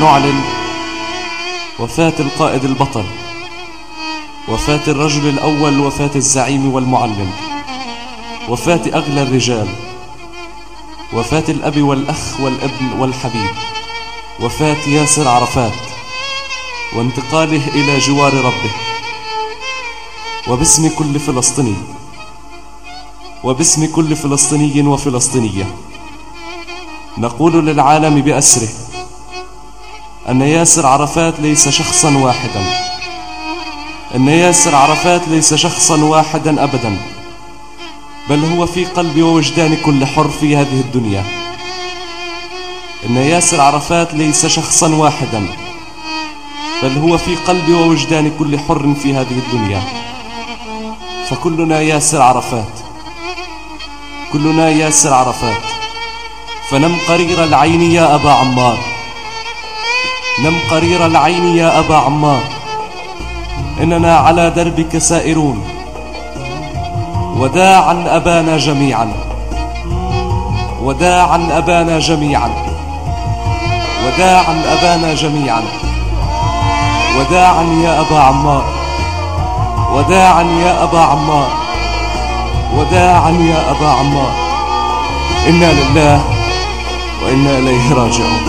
نعلن وفاة القائد البطل وفاة الرجل الأول وفاة الزعيم والمعلم وفاة أغلى الرجال وفاة الأب والأخ والابن والحبيب وفاة ياسر عرفات وانتقاله إلى جوار ربه وباسم كل فلسطيني وباسم كل فلسطيني وفلسطينية. نقول للعالم بأسره أن ياسر عرفات ليس شخصا واحدا. أن ياسر عرفات ليس شخصا واحدا أبدا. بل هو في قلب ووجدان كل حر في هذه الدنيا. إن ياسر عرفات ليس شخصا واحدا. بل هو في قلب ووجدان كل حر في هذه الدنيا. فكلنا ياسر عرفات. كلنا ياسر عرفات. فنم قرير العين يا أبا عمار. نم قرير العين يا أبا عمار. إننا على دربك سائرون. وداعا أبانا جميعا. وداعا أبانا جميعا. وداعا أبانا جميعا. وداعا يا أبا عمار. وداعا يا أبا عمار. وداعا يا أبا عمار. إنا لله وإنا إليه راجعون.